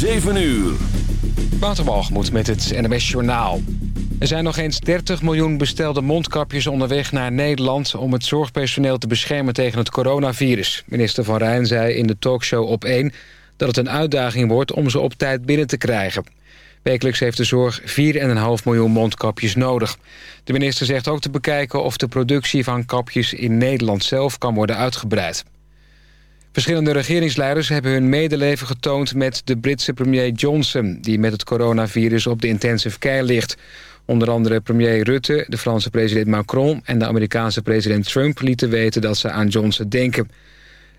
7 uur. Waterbalgemoed met het NMS Journaal. Er zijn nog eens 30 miljoen bestelde mondkapjes onderweg naar Nederland... om het zorgpersoneel te beschermen tegen het coronavirus. Minister Van Rijn zei in de talkshow op 1 dat het een uitdaging wordt om ze op tijd binnen te krijgen. Wekelijks heeft de zorg 4,5 miljoen mondkapjes nodig. De minister zegt ook te bekijken of de productie van kapjes in Nederland zelf kan worden uitgebreid. Verschillende regeringsleiders hebben hun medeleven getoond met de Britse premier Johnson... die met het coronavirus op de intensive care ligt. Onder andere premier Rutte, de Franse president Macron... en de Amerikaanse president Trump lieten weten dat ze aan Johnson denken.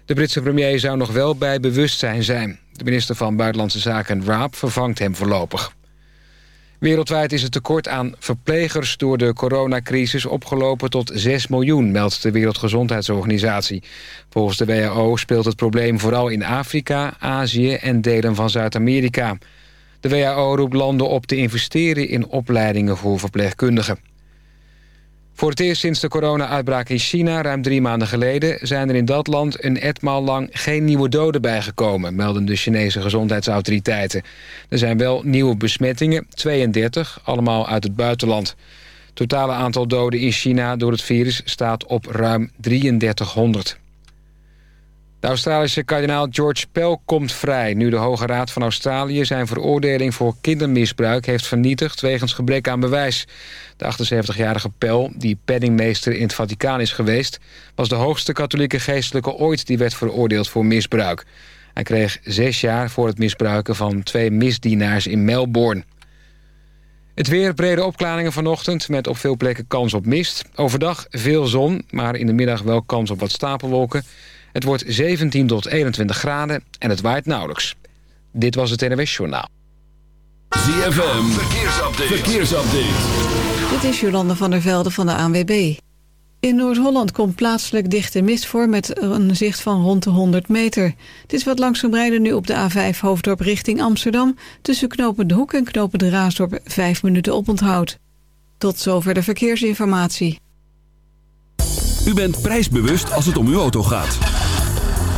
De Britse premier zou nog wel bij bewustzijn zijn. De minister van Buitenlandse Zaken Raab vervangt hem voorlopig. Wereldwijd is het tekort aan verplegers door de coronacrisis opgelopen tot 6 miljoen, meldt de Wereldgezondheidsorganisatie. Volgens de WHO speelt het probleem vooral in Afrika, Azië en delen van Zuid-Amerika. De WHO roept landen op te investeren in opleidingen voor verpleegkundigen. Voor het eerst sinds de corona-uitbraak in China, ruim drie maanden geleden... zijn er in dat land een etmaal lang geen nieuwe doden bijgekomen... melden de Chinese gezondheidsautoriteiten. Er zijn wel nieuwe besmettingen, 32, allemaal uit het buitenland. Het totale aantal doden in China door het virus staat op ruim 3300. De Australische kardinaal George Pell komt vrij... nu de Hoge Raad van Australië zijn veroordeling voor kindermisbruik heeft vernietigd... wegens gebrek aan bewijs. De 78-jarige Pell, die penningmeester in het Vaticaan is geweest... was de hoogste katholieke geestelijke ooit die werd veroordeeld voor misbruik. Hij kreeg zes jaar voor het misbruiken van twee misdienaars in Melbourne. Het weer, brede opklaringen vanochtend met op veel plekken kans op mist. Overdag veel zon, maar in de middag wel kans op wat stapelwolken... Het wordt 17 tot 21 graden en het waait nauwelijks. Dit was het NWS Journaal. ZFM, verkeersupdate. verkeersupdate. Dit is Jolande van der Velde van de ANWB. In Noord-Holland komt plaatselijk dichte mist voor... met een zicht van rond de 100 meter. Het is wat langzaam rijden nu op de A5 Hoofddorp richting Amsterdam... tussen knopen De Hoek en knopen De Raasdorp 5 minuten oponthoud. Tot zover de verkeersinformatie. U bent prijsbewust als het om uw auto gaat.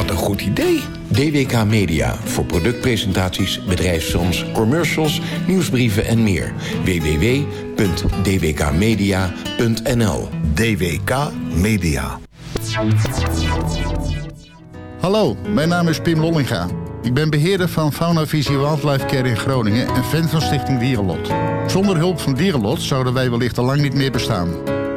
Wat een goed idee. DWK Media voor productpresentaties, bedrijfsfilms, commercials, nieuwsbrieven en meer. www.dwkmedia.nl DWK Media. Hallo, mijn naam is Pim Lollinga. Ik ben beheerder van Fauna Visie Wildlife Care in Groningen en fan van Stichting Dierenlot. Zonder hulp van Dierenlot zouden wij wellicht al lang niet meer bestaan.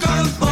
Golf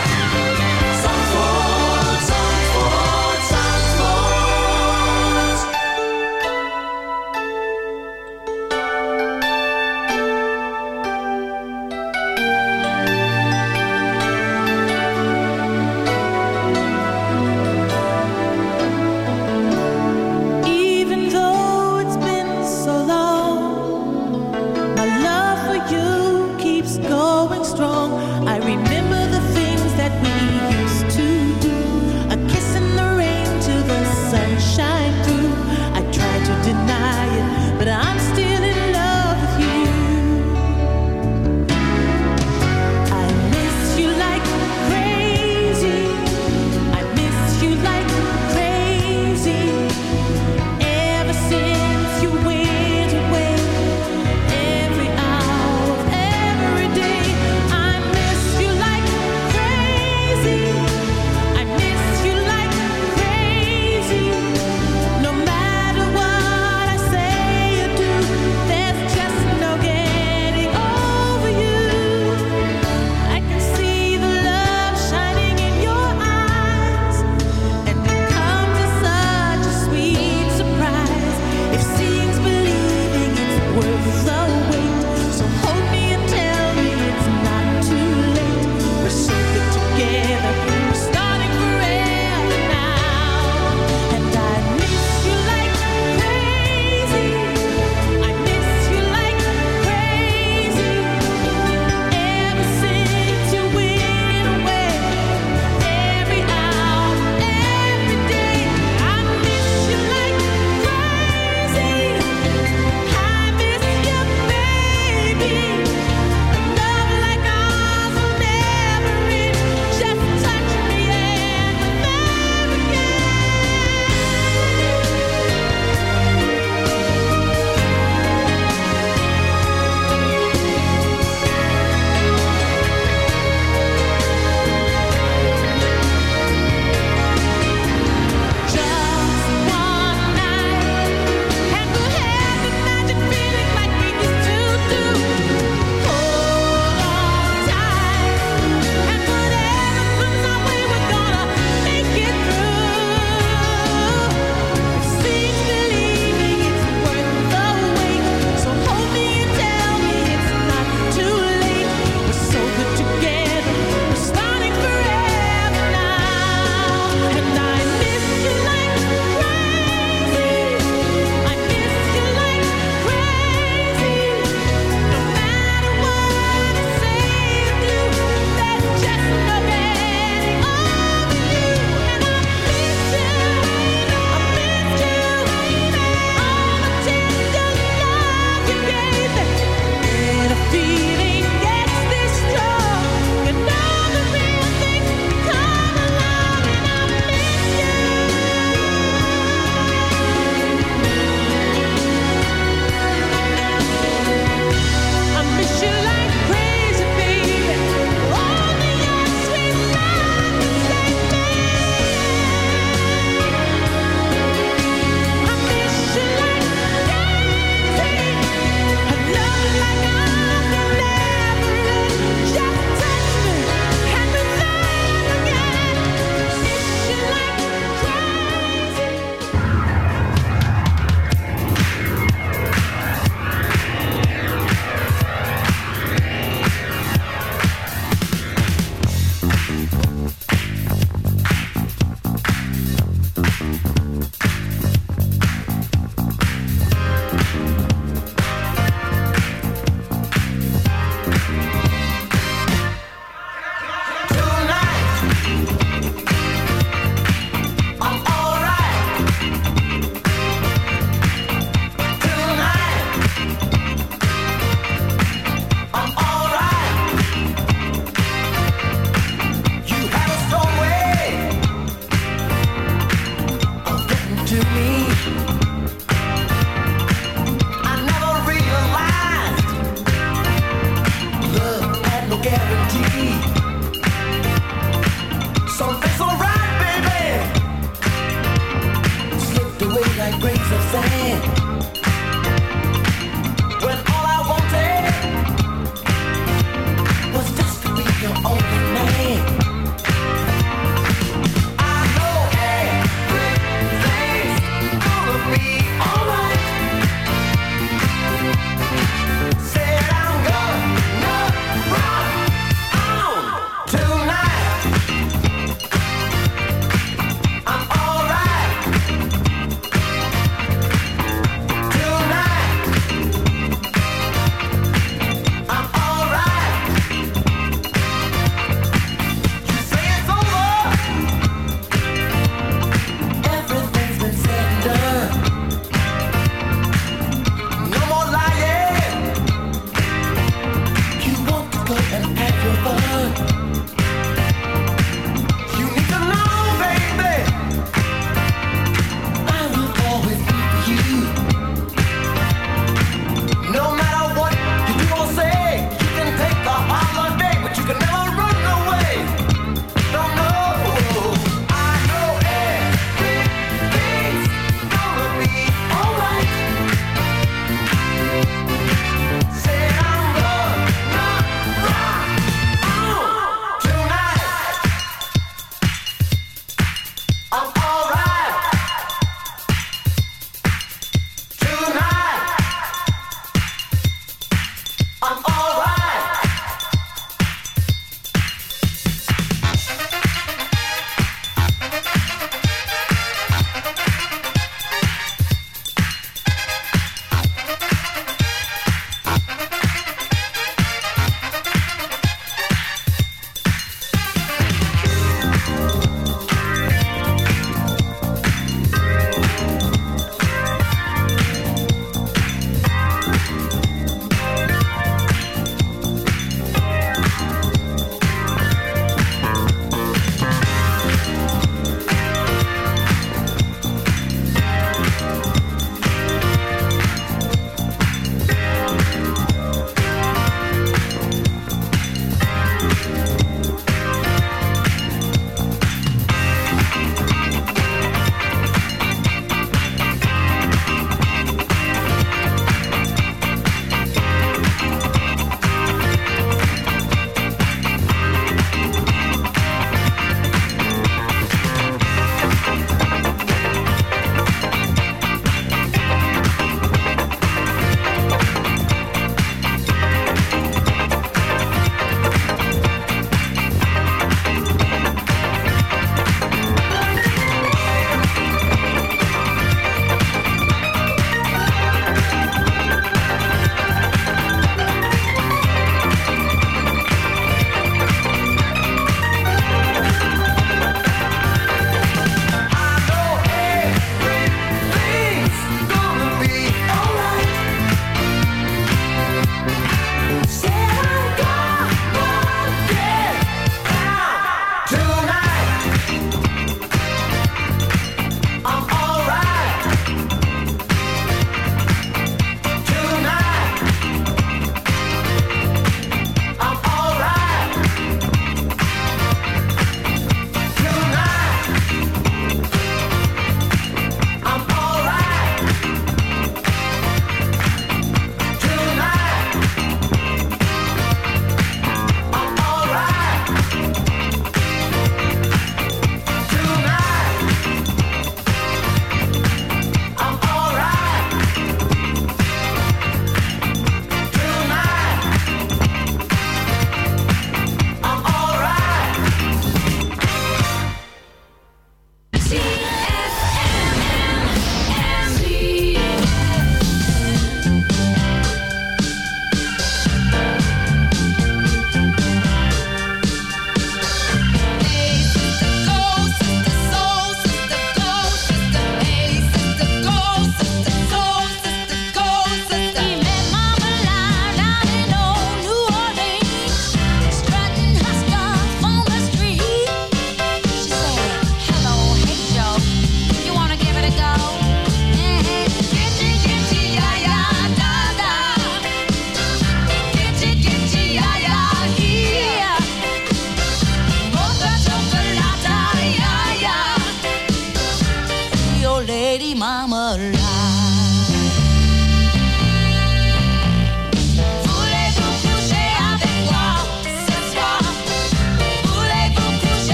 sand.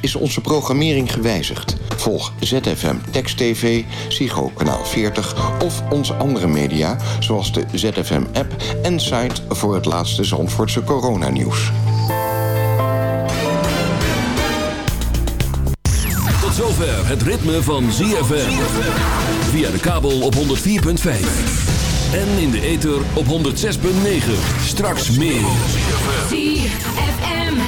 is onze programmering gewijzigd. Volg ZFM Text TV, Psycho Kanaal 40 of onze andere media... zoals de ZFM-app en site voor het laatste Zandvoortse coronanieuws. Tot zover het ritme van ZFM. Via de kabel op 104.5. En in de ether op 106.9. Straks meer. ZFM.